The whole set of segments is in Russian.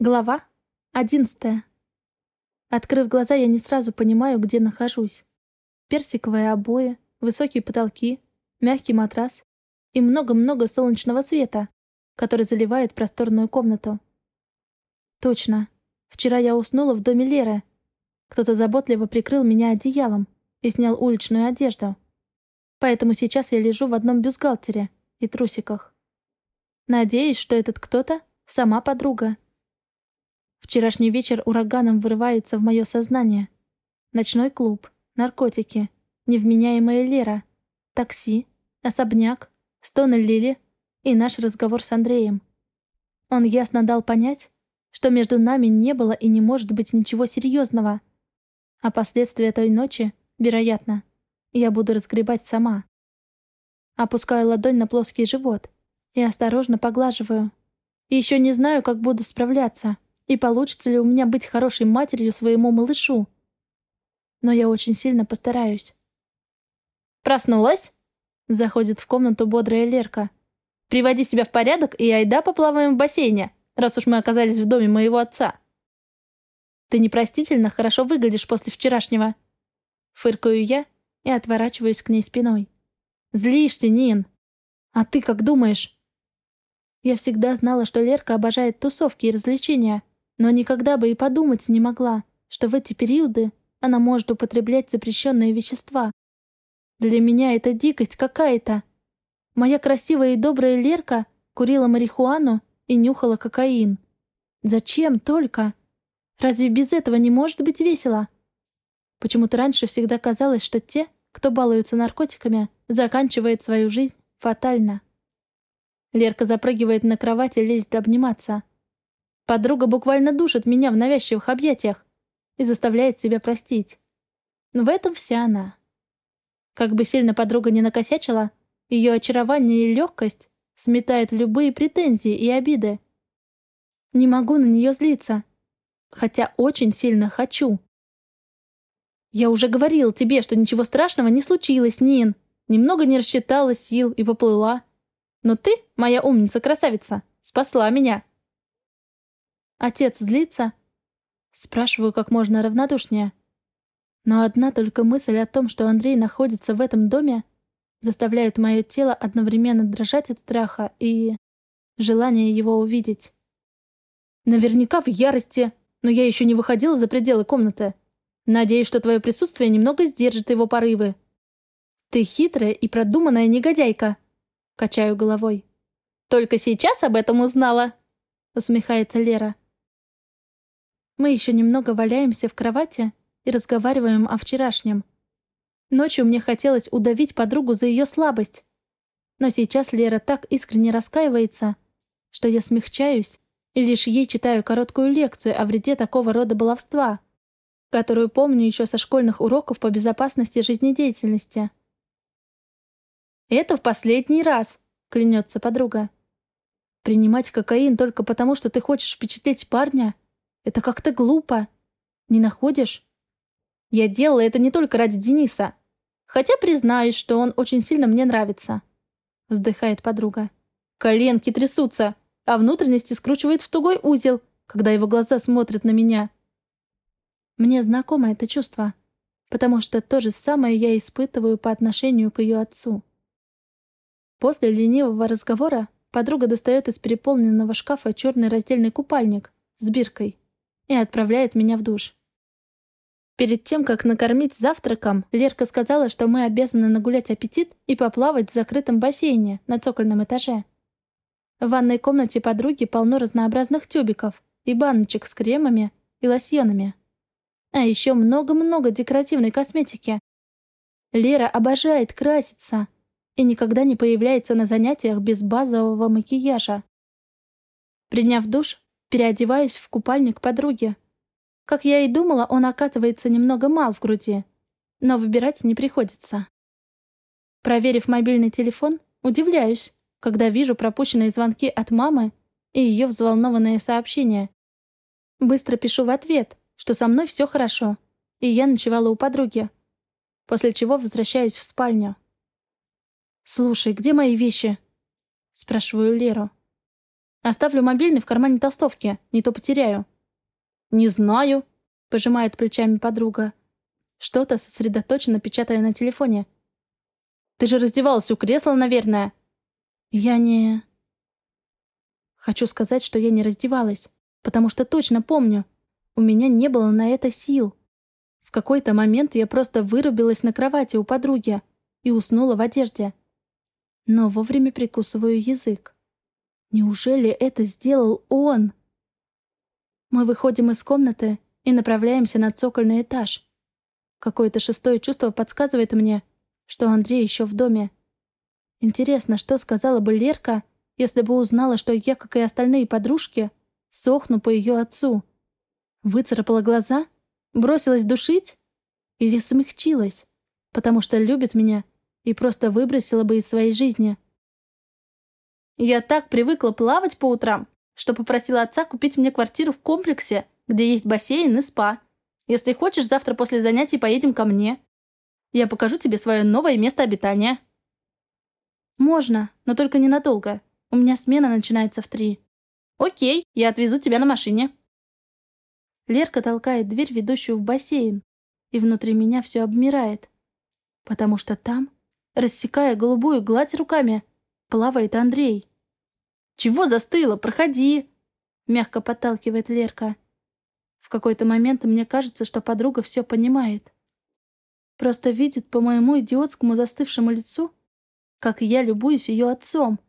Глава одиннадцатая. Открыв глаза, я не сразу понимаю, где нахожусь. Персиковые обои, высокие потолки, мягкий матрас и много-много солнечного света, который заливает просторную комнату. Точно. Вчера я уснула в доме Леры. Кто-то заботливо прикрыл меня одеялом и снял уличную одежду. Поэтому сейчас я лежу в одном бюстгальтере и трусиках. Надеюсь, что этот кто-то — сама подруга. Вчерашний вечер ураганом вырывается в мое сознание. Ночной клуб, наркотики, невменяемая Лера, такси, особняк, стоны Лили и наш разговор с Андреем. Он ясно дал понять, что между нами не было и не может быть ничего серьезного. А последствия той ночи, вероятно, я буду разгребать сама. Опускаю ладонь на плоский живот и осторожно поглаживаю. еще не знаю, как буду справляться — и получится ли у меня быть хорошей матерью своему малышу. Но я очень сильно постараюсь. «Проснулась?» Заходит в комнату бодрая Лерка. «Приводи себя в порядок и айда поплаваем в бассейне, раз уж мы оказались в доме моего отца». «Ты непростительно хорошо выглядишь после вчерашнего». Фыркаю я и отворачиваюсь к ней спиной. «Злишься, Нин. А ты как думаешь?» Я всегда знала, что Лерка обожает тусовки и развлечения, но никогда бы и подумать не могла, что в эти периоды она может употреблять запрещенные вещества. Для меня это дикость какая-то. Моя красивая и добрая Лерка курила марихуану и нюхала кокаин. Зачем только? Разве без этого не может быть весело? Почему-то раньше всегда казалось, что те, кто балуются наркотиками, заканчивают свою жизнь фатально. Лерка запрыгивает на кровать и лезет обниматься. Подруга буквально душит меня в навязчивых объятиях и заставляет себя простить. Но в этом вся она. Как бы сильно подруга не накосячила, ее очарование и легкость сметает любые претензии и обиды. Не могу на нее злиться, хотя очень сильно хочу. Я уже говорил тебе, что ничего страшного не случилось, Нин. Немного не рассчитала сил и поплыла. Но ты, моя умница-красавица, спасла меня. Отец злится? Спрашиваю как можно равнодушнее. Но одна только мысль о том, что Андрей находится в этом доме, заставляет мое тело одновременно дрожать от страха и... желания его увидеть. Наверняка в ярости, но я еще не выходила за пределы комнаты. Надеюсь, что твое присутствие немного сдержит его порывы. Ты хитрая и продуманная негодяйка. Качаю головой. Только сейчас об этом узнала, усмехается Лера. Мы еще немного валяемся в кровати и разговариваем о вчерашнем. Ночью мне хотелось удавить подругу за ее слабость. Но сейчас Лера так искренне раскаивается, что я смягчаюсь и лишь ей читаю короткую лекцию о вреде такого рода баловства, которую помню еще со школьных уроков по безопасности жизнедеятельности. «Это в последний раз», — клянется подруга. «Принимать кокаин только потому, что ты хочешь впечатлить парня — это как-то глупо. Не находишь? Я делала это не только ради Дениса. Хотя признаюсь, что он очень сильно мне нравится. Вздыхает подруга. Коленки трясутся, а внутренности скручивает в тугой узел, когда его глаза смотрят на меня. Мне знакомо это чувство, потому что то же самое я испытываю по отношению к ее отцу. После ленивого разговора подруга достает из переполненного шкафа черный раздельный купальник с биркой и отправляет меня в душ. Перед тем, как накормить завтраком, Лерка сказала, что мы обязаны нагулять аппетит и поплавать в закрытом бассейне на цокольном этаже. В ванной комнате подруги полно разнообразных тюбиков и баночек с кремами и лосьонами. А еще много-много декоративной косметики. Лера обожает краситься и никогда не появляется на занятиях без базового макияжа. Приняв душ, переодеваюсь в купальник подруги. Как я и думала, он оказывается немного мал в груди, но выбирать не приходится. Проверив мобильный телефон, удивляюсь, когда вижу пропущенные звонки от мамы и ее взволнованные сообщения. Быстро пишу в ответ, что со мной все хорошо, и я ночевала у подруги, после чего возвращаюсь в спальню. «Слушай, где мои вещи?» — спрашиваю Леру. Оставлю мобильный в кармане толстовки, не то потеряю. Не знаю, пожимает плечами подруга. Что-то сосредоточенно печатая на телефоне. Ты же раздевалась у кресла, наверное. Я не... Хочу сказать, что я не раздевалась, потому что точно помню. У меня не было на это сил. В какой-то момент я просто вырубилась на кровати у подруги и уснула в одежде. Но вовремя прикусываю язык. Неужели это сделал он? Мы выходим из комнаты и направляемся на цокольный этаж. Какое-то шестое чувство подсказывает мне, что Андрей еще в доме. Интересно, что сказала бы Лерка, если бы узнала, что я, как и остальные подружки, сохну по ее отцу. Выцарапала глаза? Бросилась душить? Или смягчилась, потому что любит меня и просто выбросила бы из своей жизни? Я так привыкла плавать по утрам, что попросила отца купить мне квартиру в комплексе, где есть бассейн и спа. Если хочешь, завтра после занятий поедем ко мне. Я покажу тебе свое новое место обитания». «Можно, но только ненадолго. У меня смена начинается в три». «Окей, я отвезу тебя на машине». Лерка толкает дверь, ведущую в бассейн, и внутри меня все обмирает. Потому что там, рассекая голубую гладь руками, плавает Андрей. «Чего застыла? Проходи!» Мягко подталкивает Лерка. В какой-то момент мне кажется, что подруга все понимает. Просто видит по моему идиотскому застывшему лицу, как я любуюсь ее отцом,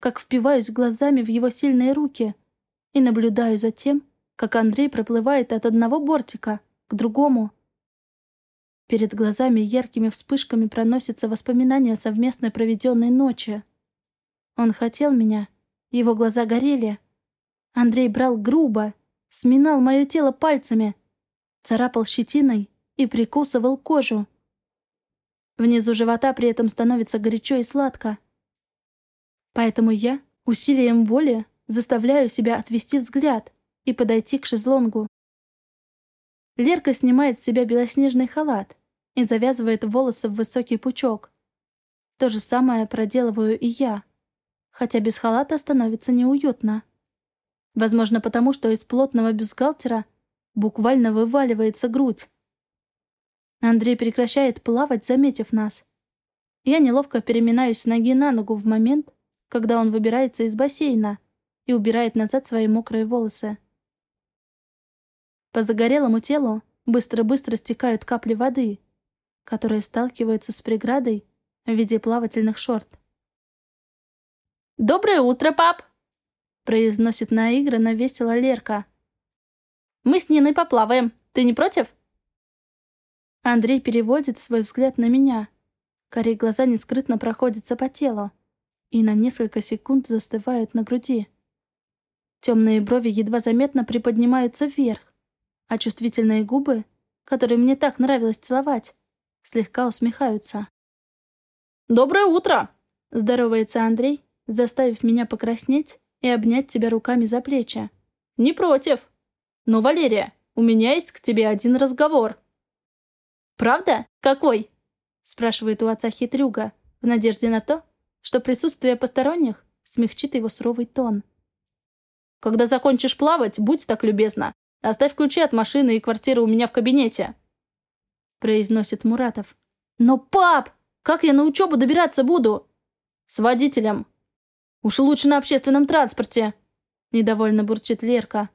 как впиваюсь глазами в его сильные руки и наблюдаю за тем, как Андрей проплывает от одного бортика к другому. Перед глазами яркими вспышками проносятся воспоминания совместной проведенной ночи. Он хотел меня, его глаза горели. Андрей брал грубо, сминал мое тело пальцами, царапал щетиной и прикусывал кожу. Внизу живота при этом становится горячо и сладко. Поэтому я усилием воли заставляю себя отвести взгляд и подойти к шезлонгу. Лерка снимает с себя белоснежный халат и завязывает волосы в высокий пучок. То же самое проделываю и я, хотя без халата становится неуютно. Возможно, потому что из плотного бюстгальтера буквально вываливается грудь. Андрей прекращает плавать, заметив нас. Я неловко переминаюсь с ноги на ногу в момент, когда он выбирается из бассейна и убирает назад свои мокрые волосы. По загорелому телу быстро-быстро стекают капли воды, которые сталкиваются с преградой в виде плавательных шорт. «Доброе утро, пап!» произносит наигранно весело Лерка. «Мы с Ниной поплаваем. Ты не против?» Андрей переводит свой взгляд на меня. Корей глаза нескрытно проходятся по телу и на несколько секунд застывают на груди. Темные брови едва заметно приподнимаются вверх, а чувствительные губы, которые мне так нравилось целовать, слегка усмехаются. «Доброе утро!» — здоровается Андрей, заставив меня покраснеть и обнять тебя руками за плечи. «Не против. Но, Валерия, у меня есть к тебе один разговор». «Правда? Какой?» — спрашивает у отца хитрюга, в надежде на то, что присутствие посторонних смягчит его суровый тон. «Когда закончишь плавать, будь так любезна. Оставь ключи от машины и квартиры у меня в кабинете», — произносит Муратов. «Но, пап, как я на учебу добираться буду?» «С водителем. Уж лучше на общественном транспорте», — недовольно бурчит Лерка.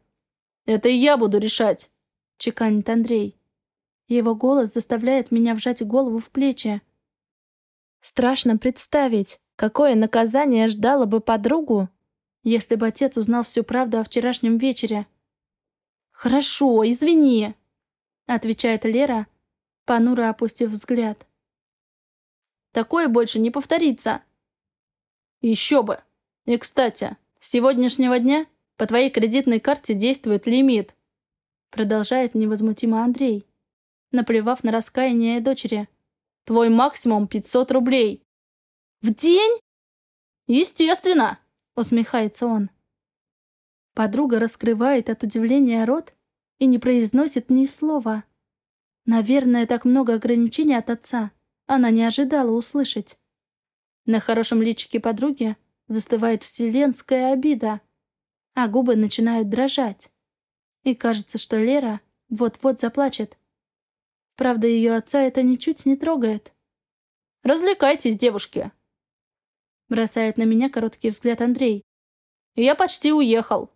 «Это и я буду решать», — чеканит Андрей. Его голос заставляет меня вжать голову в плечи. Страшно представить, какое наказание ждало бы подругу, если бы отец узнал всю правду о вчерашнем вечере. «Хорошо, извини», — отвечает Лера, понуро опустив взгляд. «Такое больше не повторится». «Еще бы! И, кстати, с сегодняшнего дня по твоей кредитной карте действует лимит», продолжает невозмутимо Андрей наплевав на раскаяние дочери. «Твой максимум 500 рублей». «В день?» «Естественно!» — усмехается он. Подруга раскрывает от удивления рот и не произносит ни слова. Наверное, так много ограничений от отца она не ожидала услышать. На хорошем личике подруги застывает вселенская обида. а губы начинают дрожать. И кажется, что Лера вот-вот заплачет. Правда, ее отца это ничуть не трогает. «Развлекайтесь, девушки!» Бросает на меня короткий взгляд Андрей. «Я почти уехал.